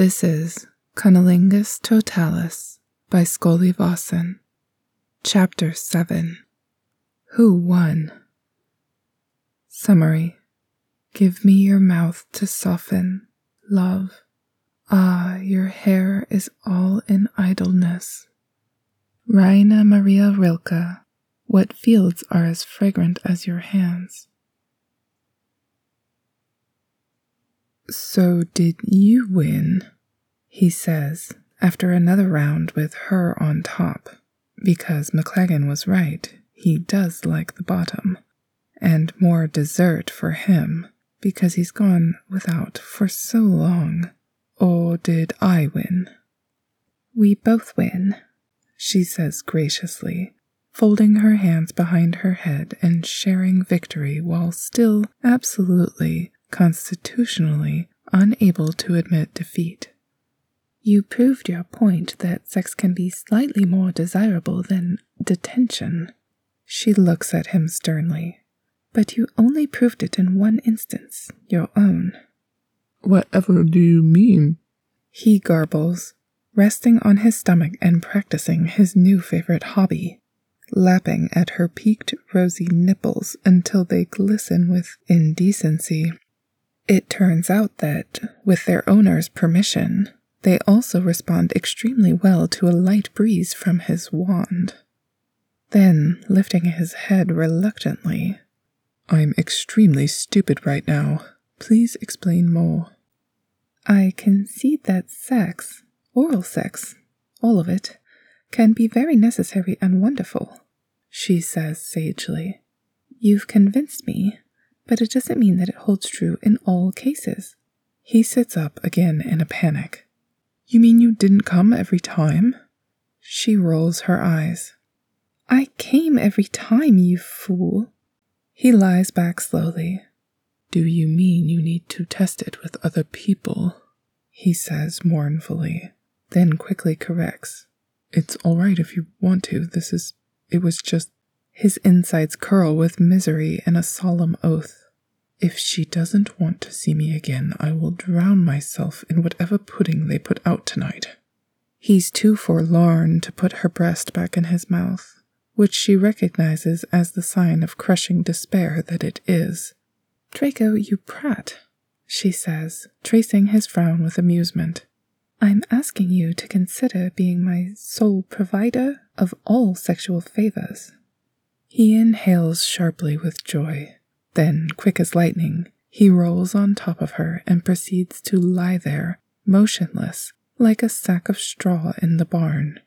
This is Cunnilingus Totalis by Vossen. Chapter 7 Who Won? Summary Give me your mouth to soften, love. Ah, your hair is all in idleness. Rainer Maria Rilke, what fields are as fragrant as your hands? So did you win? He says, after another round with her on top, because McLaggen was right, he does like the bottom, and more dessert for him, because he's gone without for so long. Or did I win? We both win, she says graciously, folding her hands behind her head and sharing victory while still absolutely constitutionally unable to admit defeat. You proved your point that sex can be slightly more desirable than detention. She looks at him sternly. But you only proved it in one instance, your own. Whatever do you mean? He garbles, resting on his stomach and practicing his new favorite hobby, lapping at her peaked rosy nipples until they glisten with indecency. It turns out that, with their owner's permission, they also respond extremely well to a light breeze from his wand. Then, lifting his head reluctantly, I'm extremely stupid right now. Please explain more. I concede that sex, oral sex, all of it, can be very necessary and wonderful, she says sagely. You've convinced me but it doesn't mean that it holds true in all cases. He sits up again in a panic. You mean you didn't come every time? She rolls her eyes. I came every time, you fool. He lies back slowly. Do you mean you need to test it with other people? He says mournfully, then quickly corrects. It's all right if you want to. This is. It was just. His insides curl with misery and a solemn oath. If she doesn't want to see me again, I will drown myself in whatever pudding they put out tonight. He's too forlorn to put her breast back in his mouth, which she recognizes as the sign of crushing despair that it is. Draco, you prat, she says, tracing his frown with amusement. I'm asking you to consider being my sole provider of all sexual favors. He inhales sharply with joy. Then, quick as lightning, he rolls on top of her and proceeds to lie there, motionless, like a sack of straw in the barn.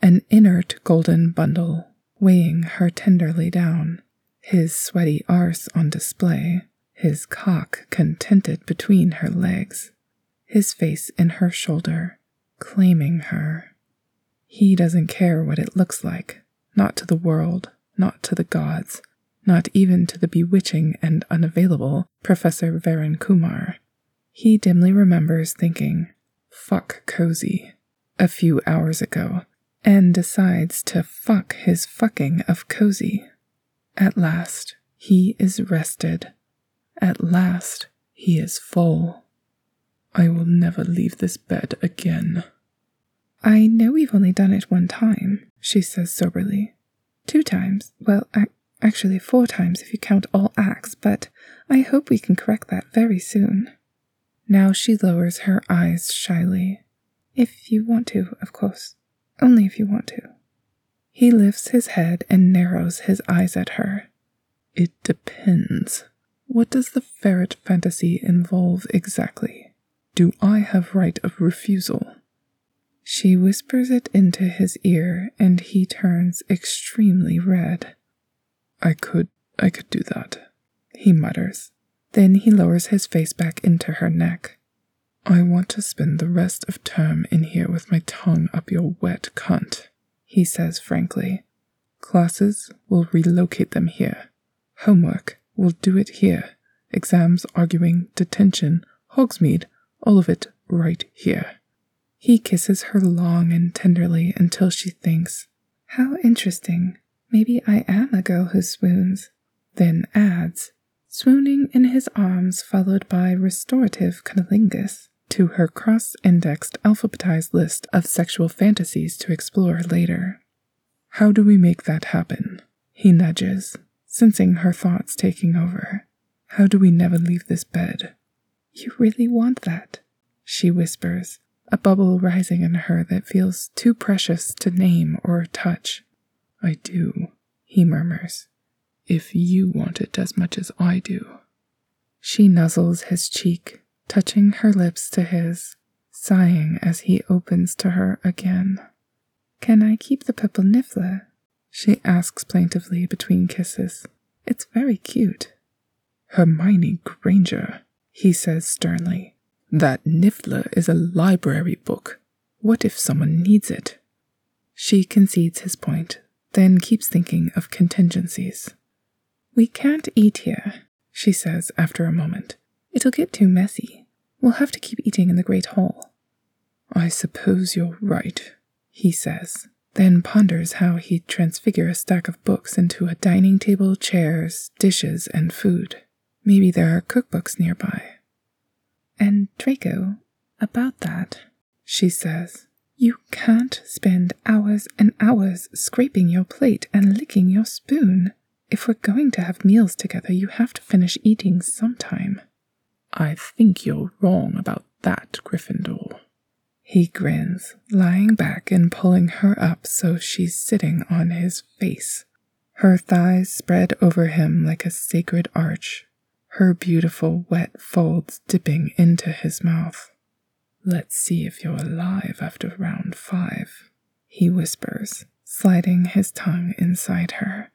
An inert golden bundle, weighing her tenderly down, his sweaty arse on display, his cock contented between her legs, his face in her shoulder, claiming her. He doesn't care what it looks like, not to the world, not to the gods, not even to the bewitching and unavailable Professor Varun Kumar. He dimly remembers thinking, fuck Cozy, a few hours ago, and decides to fuck his fucking of Cozy. At last, he is rested. At last, he is full. I will never leave this bed again. I know we've only done it one time, she says soberly. Two times. Well, Actually, four times if you count all acts, but I hope we can correct that very soon. Now she lowers her eyes shyly. If you want to, of course. Only if you want to. He lifts his head and narrows his eyes at her. It depends. What does the ferret fantasy involve exactly? Do I have right of refusal? She whispers it into his ear, and he turns extremely red. I could, I could do that, he mutters. Then he lowers his face back into her neck. I want to spend the rest of term in here with my tongue up your wet cunt, he says frankly. Classes will relocate them here. Homework will do it here. Exams, arguing, detention, Hogsmeade, all of it right here. He kisses her long and tenderly until she thinks, How interesting. Maybe I am a girl who swoons. Then adds, swooning in his arms, followed by restorative cunnilingus. to her cross indexed alphabetized list of sexual fantasies to explore later. How do we make that happen? He nudges, sensing her thoughts taking over. How do we never leave this bed? You really want that? She whispers, a bubble rising in her that feels too precious to name or touch. I do, he murmurs, if you want it as much as I do. She nuzzles his cheek, touching her lips to his, sighing as he opens to her again. Can I keep the purple niffler? She asks plaintively between kisses. It's very cute. Hermione Granger, he says sternly. That Niffler is a library book. What if someone needs it? She concedes his point, then keeps thinking of contingencies. We can't eat here, she says after a moment. It'll get too messy. We'll have to keep eating in the Great Hall. I suppose you're right, he says, then ponders how he'd transfigure a stack of books into a dining table, chairs, dishes, and food. Maybe there are cookbooks nearby. And Draco, about that, she says, you can't spend hours and hours scraping your plate and licking your spoon. If we're going to have meals together, you have to finish eating sometime. I think you're wrong about that, Gryffindor. He grins, lying back and pulling her up so she's sitting on his face. Her thighs spread over him like a sacred arch, her beautiful wet folds dipping into his mouth. Let's see if you're alive after round five, he whispers, sliding his tongue inside her.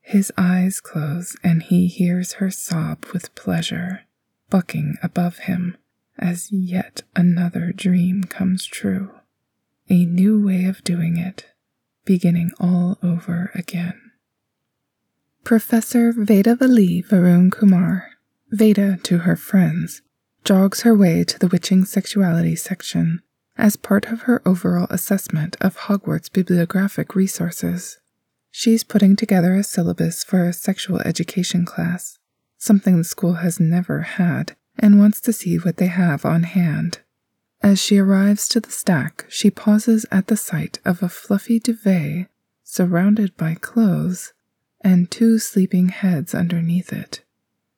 His eyes close and he hears her sob with pleasure, bucking above him as yet another dream comes true. A new way of doing it, beginning all over again. Professor Vedavali Varun Kumar, Veda to her friends, jogs her way to the witching sexuality section as part of her overall assessment of Hogwarts bibliographic resources. She's putting together a syllabus for a sexual education class, something the school has never had, and wants to see what they have on hand. As she arrives to the stack, she pauses at the sight of a fluffy duvet surrounded by clothes and two sleeping heads underneath it.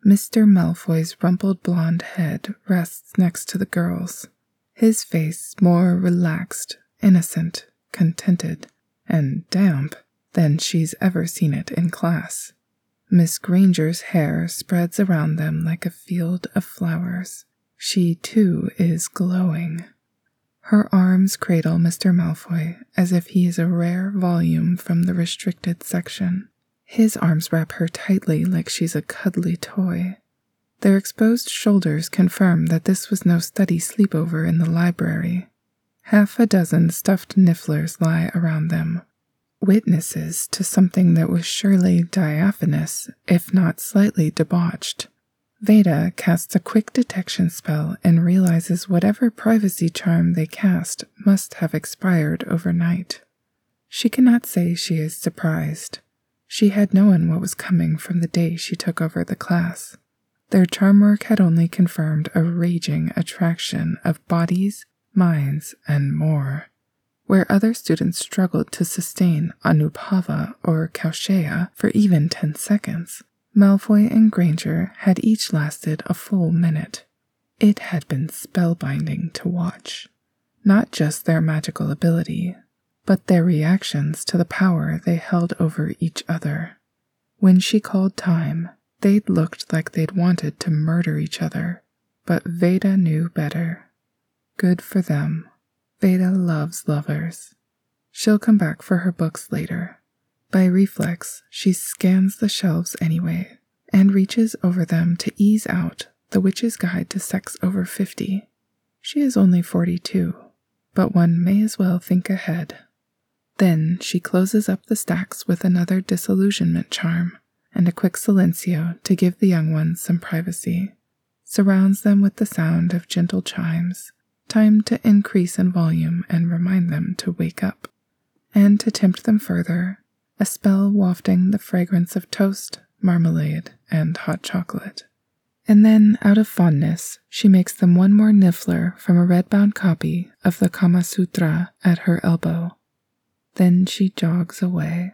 Mr. Malfoy's rumpled blonde head rests next to the girl's, his face more relaxed, innocent, contented, and damp than she's ever seen it in class. Miss Granger's hair spreads around them like a field of flowers. She, too, is glowing. Her arms cradle Mr. Malfoy as if he is a rare volume from the restricted section. His arms wrap her tightly like she's a cuddly toy. Their exposed shoulders confirm that this was no study sleepover in the library. Half a dozen stuffed nifflers lie around them, witnesses to something that was surely diaphanous, if not slightly debauched. Veda casts a quick detection spell and realizes whatever privacy charm they cast must have expired overnight. She cannot say she is surprised. She had known what was coming from the day she took over the class. Their charm work had only confirmed a raging attraction of bodies, minds, and more. Where other students struggled to sustain Anupava or Kaushea for even 10 seconds, Malfoy and Granger had each lasted a full minute. It had been spellbinding to watch. Not just their magical ability, but their reactions to the power they held over each other. When she called time, they'd looked like they'd wanted to murder each other, but Veda knew better. Good for them. Veda loves lovers. She'll come back for her books later. By reflex, she scans the shelves anyway and reaches over them to ease out The Witch's Guide to Sex Over 50. She is only 42, but one may as well think ahead. Then she closes up the stacks with another disillusionment charm and a quick silencio to give the young ones some privacy, surrounds them with the sound of gentle chimes timed to increase in volume and remind them to wake up. And to tempt them further, a spell wafting the fragrance of toast, marmalade, and hot chocolate. And then, out of fondness, she makes them one more niffler from a red bound copy of the Kama Sutra at her elbow. Then she jogs away.